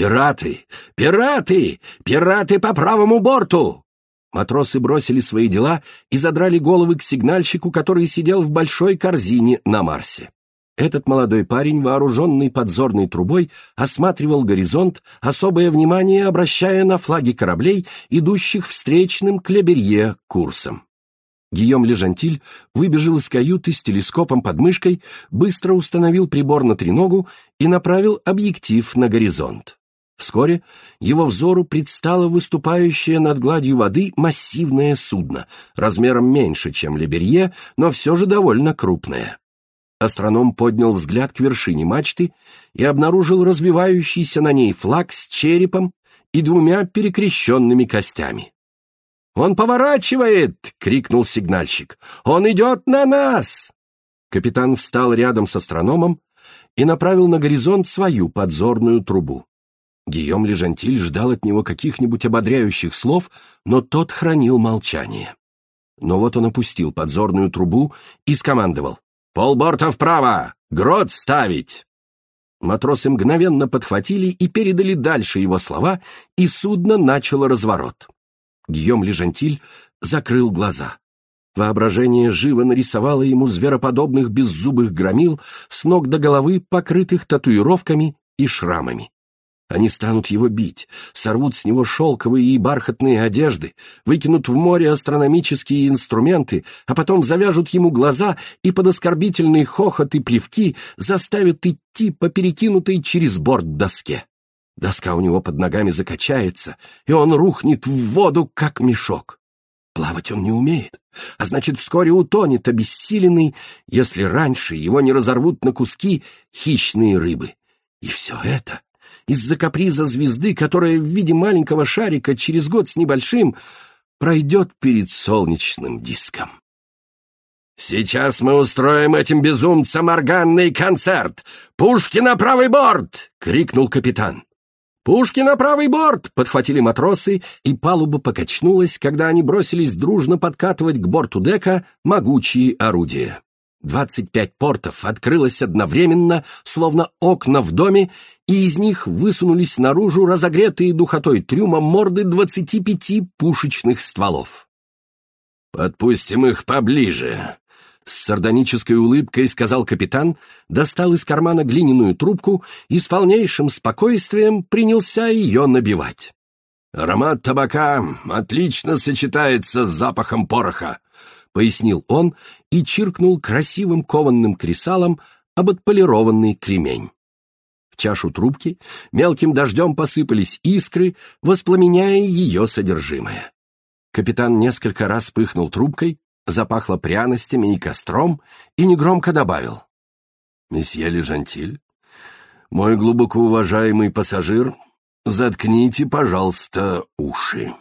«Пираты! Пираты! Пираты по правому борту!» Матросы бросили свои дела и задрали головы к сигнальщику, который сидел в большой корзине на Марсе. Этот молодой парень, вооруженный подзорной трубой, осматривал горизонт, особое внимание обращая на флаги кораблей, идущих встречным к Леберье курсом. Гийом Лежантиль выбежал из каюты с телескопом под мышкой, быстро установил прибор на треногу и направил объектив на горизонт. Вскоре его взору предстало выступающее над гладью воды массивное судно, размером меньше, чем Леберье, но все же довольно крупное. Астроном поднял взгляд к вершине мачты и обнаружил развивающийся на ней флаг с черепом и двумя перекрещенными костями. «Он поворачивает!» — крикнул сигнальщик. «Он идет на нас!» Капитан встал рядом с астрономом и направил на горизонт свою подзорную трубу. Гийом Лежантиль ждал от него каких-нибудь ободряющих слов, но тот хранил молчание. Но вот он опустил подзорную трубу и скомандовал. «Полборта вправо! Грот ставить!» Матросы мгновенно подхватили и передали дальше его слова, и судно начало разворот. Гийом Лежантиль закрыл глаза. Воображение живо нарисовало ему звероподобных беззубых громил с ног до головы, покрытых татуировками и шрамами. Они станут его бить, сорвут с него шелковые и бархатные одежды, выкинут в море астрономические инструменты, а потом завяжут ему глаза и под оскорбительный хохот и плевки заставят идти по перекинутой через борт доске. Доска у него под ногами закачается, и он рухнет в воду, как мешок. Плавать он не умеет, а значит, вскоре утонет обессиленный, если раньше его не разорвут на куски хищные рыбы. И все это из-за каприза звезды, которая в виде маленького шарика через год с небольшим пройдет перед солнечным диском. «Сейчас мы устроим этим безумцам органный концерт! Пушки на правый борт!» — крикнул капитан. «Пушки на правый борт!» — подхватили матросы, и палуба покачнулась, когда они бросились дружно подкатывать к борту дека могучие орудия. Двадцать пять портов открылось одновременно, словно окна в доме, и из них высунулись наружу разогретые духотой трюма морды двадцати пяти пушечных стволов. «Подпустим их поближе», — с сардонической улыбкой сказал капитан, достал из кармана глиняную трубку и с полнейшим спокойствием принялся ее набивать. «Аромат табака отлично сочетается с запахом пороха. — пояснил он и чиркнул красивым кованным кресалом об отполированный кремень. В чашу трубки мелким дождем посыпались искры, воспламеняя ее содержимое. Капитан несколько раз пыхнул трубкой, запахло пряностями и костром и негромко добавил. «Месье Лежантиль, мой глубоко уважаемый пассажир, заткните, пожалуйста, уши».